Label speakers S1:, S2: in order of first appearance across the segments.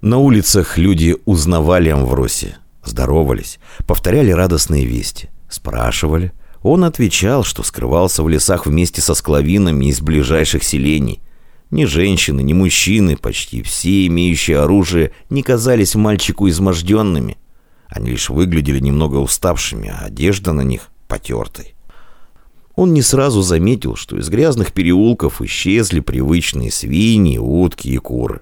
S1: На улицах люди узнавали Амвросе, здоровались, повторяли радостные вести, спрашивали. Он отвечал, что скрывался в лесах вместе со склавинами из ближайших селений. Ни женщины, ни мужчины, почти все имеющие оружие, не казались мальчику изможденными. Они лишь выглядели немного уставшими, а одежда на них потертой. Он не сразу заметил, что из грязных переулков исчезли привычные свиньи, утки и куры.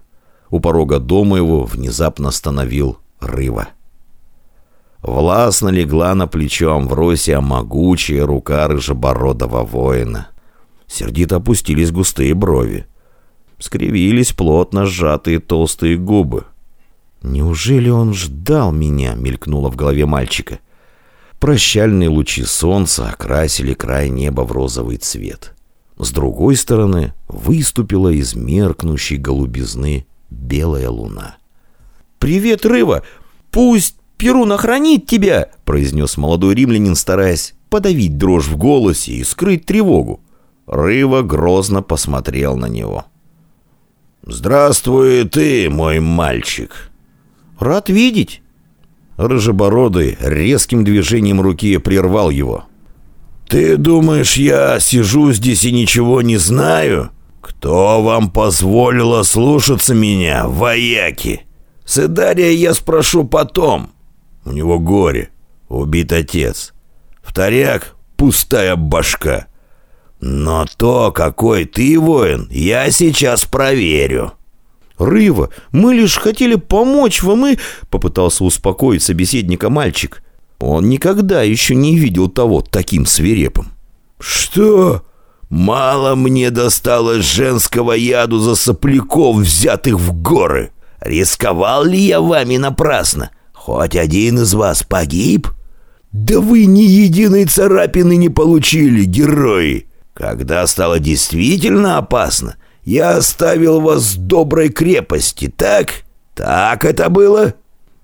S1: У порога дома его внезапно остановил Рыва. Властно легла на плечо Амвросия могучая рука рыжебородого воина. Сердито опустились густые брови. Скривились плотно сжатые толстые губы. «Неужели он ждал меня?» — мелькнуло в голове мальчика. Прощальные лучи солнца окрасили край неба в розовый цвет. С другой стороны выступила из меркнущей голубизны белая луна.
S2: «Привет, Рыва! Пусть Перун охранит тебя!» — произнес молодой римлянин, стараясь подавить дрожь в голосе и скрыть тревогу.
S1: Рыва грозно посмотрел на него.
S3: «Здравствуй ты, мой мальчик!»
S2: «Рад видеть!»
S1: Рыжебородый резким движением руки прервал его.
S3: «Ты думаешь, я сижу здесь и ничего не знаю? Кто вам позволил слушаться меня, вояки? Сыдария я спрошу потом. У него горе, убит отец. Вторяк — пустая башка. Но то, какой ты воин, я сейчас проверю».
S2: «Рыва, мы лишь хотели помочь вам и...» Попытался успокоить собеседника мальчик. Он никогда еще не видел того таким свирепым.
S3: «Что? Мало мне досталось женского яду за сопляков, взятых в горы. Рисковал ли я вами напрасно? Хоть один из вас погиб? Да вы ни единой царапины не получили, герои. Когда стало действительно опасно, я оставил вас в доброй крепости, так? Так это было?»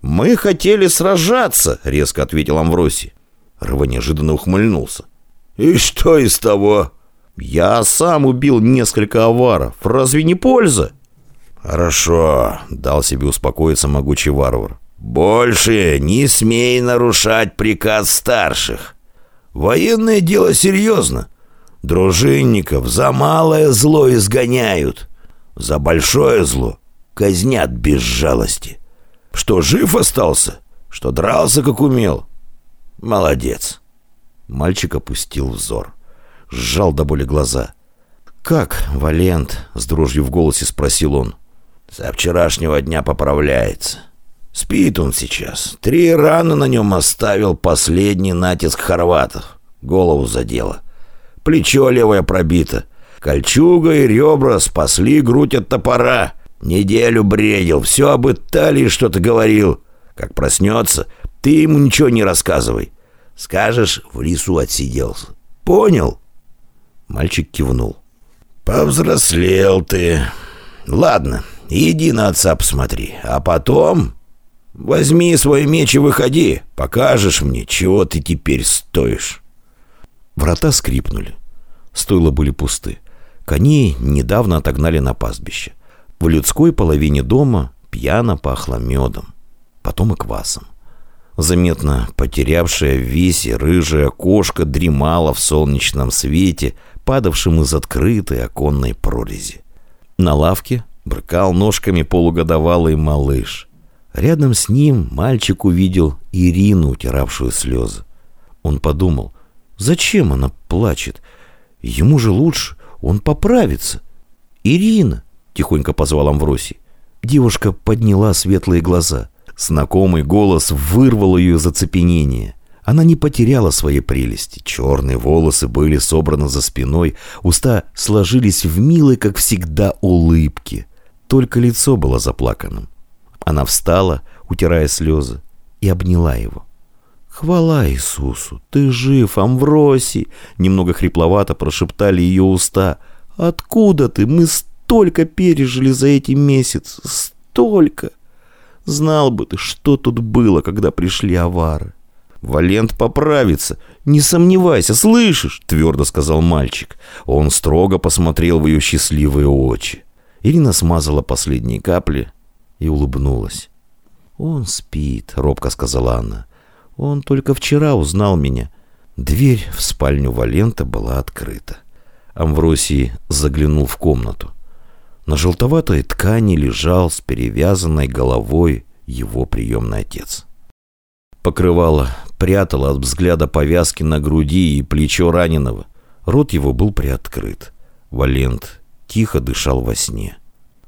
S2: «Мы хотели сражаться», — резко ответил Амвросий.
S1: Рыва неожиданно ухмыльнулся.
S3: «И что из того?»
S2: «Я сам убил несколько аваров. Разве не польза?»
S1: «Хорошо», — дал себе успокоиться могучий варвар.
S3: «Больше не смей нарушать приказ старших. Военное дело серьезно. Дружинников за малое зло изгоняют, за большое зло казнят без жалости. Что, жив остался? Что дрался, как умел? Молодец.
S1: Мальчик опустил взор. Сжал до боли глаза.
S2: «Как, Валент?» — с дрожью в голосе спросил он.
S3: «Со вчерашнего дня поправляется. Спит он сейчас. Три раны на нем оставил последний натиск хорватов. Голову задело. Плечо левое пробито. Кольчуга и ребра спасли грудь от топора. Неделю бредил, все об Италии что-то говорил. Как проснется, ты ему ничего не рассказывай. Скажешь, в лесу отсиделся. Понял?»
S1: Мальчик кивнул.
S3: «Повзрослел ты. Ладно, иди на отца посмотри. А потом возьми свой меч и выходи. Покажешь мне, чего ты теперь стоишь».
S1: Врата скрипнули. Стойла были пусты. Коней недавно отогнали на пастбище. В людской половине дома пьяно пахло медом, потом и квасом. Заметно потерявшая в весе рыжая кошка дремала в солнечном свете, падавшем из открытой оконной прорези. На лавке брыкал ножками полугодовалый малыш. Рядом с ним мальчик увидел Ирину, утиравшую слезы. Он подумал, Зачем она плачет? Ему же лучше, он поправится. «Ирина!» — тихонько позвал Амвросий. Девушка подняла светлые глаза. Знакомый голос вырвал ее из оцепенения. Она не потеряла своей прелести. Черные волосы были собраны за спиной, уста сложились в милой, как всегда, улыбке. Только лицо было заплаканным. Она встала, утирая слезы, и обняла его. «Хвала Иисусу! Ты жив, Амвросий!» Немного хрипловато прошептали ее уста. «Откуда ты? Мы столько пережили за эти месяцы! Столько!» «Знал бы ты, что тут было, когда пришли авары!» «Валент поправится, не сомневайся, слышишь?» — твердо сказал мальчик. Он строго посмотрел в ее счастливые очи. Ирина смазала последние капли и улыбнулась. «Он спит», — робко сказала она. «Он только вчера узнал меня». Дверь в спальню Валента была открыта. Амвросий заглянул в комнату. На желтоватой ткани лежал с перевязанной головой его приемный отец. Покрывало прятало от взгляда повязки на груди и плечо раненого. Рот его был приоткрыт. Валент тихо дышал во сне.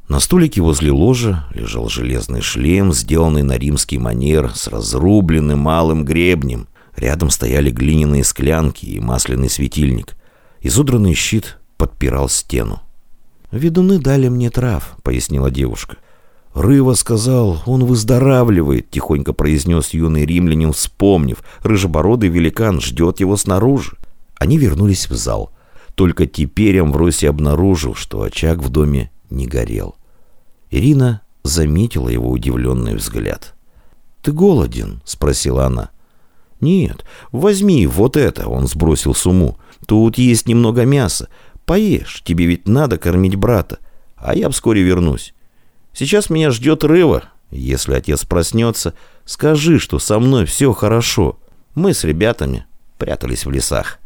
S1: На столике возле ложа лежал железный шлем, сделанный на римский манер, с разрубленным малым гребнем. Рядом стояли глиняные склянки и масляный светильник. Изодранный щит подпирал стену. «Ведуны дали мне трав», — пояснила девушка. «Рыва сказал, он выздоравливает», — тихонько произнес юный римлянин, вспомнив. Рыжебородый великан ждет его снаружи. Они вернулись в зал. Только теперь Амвросий обнаружил, что очаг в доме не горел. Ирина заметила его удивленный взгляд. «Ты голоден?» — спросила она. «Нет, возьми вот это», — он сбросил сумму. «Тут есть немного мяса. Поешь, тебе ведь надо кормить брата. А я вскоре вернусь. Сейчас меня ждет Рыва. Если отец проснется, скажи, что со мной все хорошо. Мы с ребятами прятались в лесах».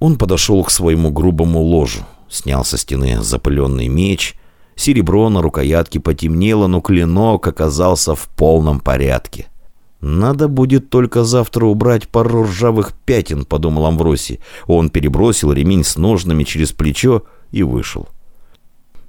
S1: Он подошел к своему грубому ложу, снял со стены запыленный меч. Серебро на рукоятке потемнело, но клинок оказался в полном порядке. «Надо будет только завтра убрать пару ржавых пятен», — подумал Амвросий. Он перебросил ремень с ножнами через плечо и вышел.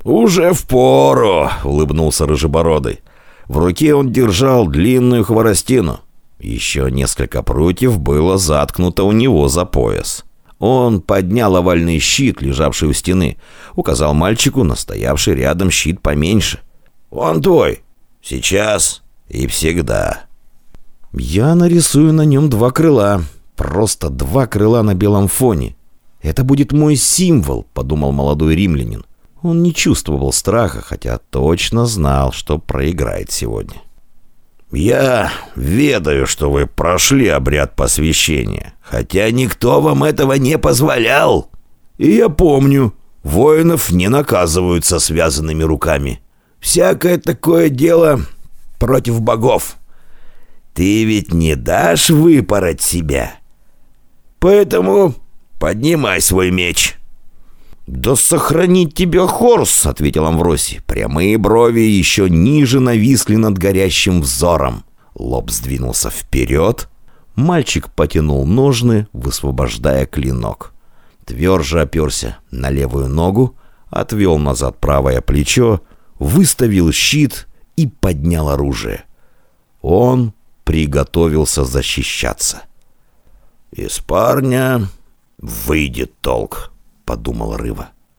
S3: «Уже впору!» — улыбнулся Рыжебородый. В руке он держал длинную хворостину. Еще несколько прутьев было заткнуто у него за пояс. Он поднял овальный щит, лежавший у стены, указал мальчику на стоявший рядом щит поменьше. «Он твой. Сейчас и всегда».
S1: Я нарисую на нем два крыла. Просто два крыла на белом фоне. Это будет мой символ, подумал молодой римлянин. Он не чувствовал страха, хотя точно знал, что проиграет сегодня.
S3: «Я ведаю, что вы прошли обряд посвящения, хотя никто вам этого не позволял. И я помню, воинов не наказывают со связанными руками. Всякое такое дело против богов. Ты ведь не дашь выпороть себя. Поэтому поднимай свой меч».
S1: «Да сохранить тебя Хорс!» — ответил Амвросий. Прямые брови еще ниже нависли над горящим взором. Лоб сдвинулся вперед. Мальчик потянул ножны, высвобождая клинок. Тверже оперся на левую ногу, отвел назад правое плечо, выставил щит и поднял оружие. Он приготовился защищаться.
S3: «Из парня выйдет толк», — подумал Рыва.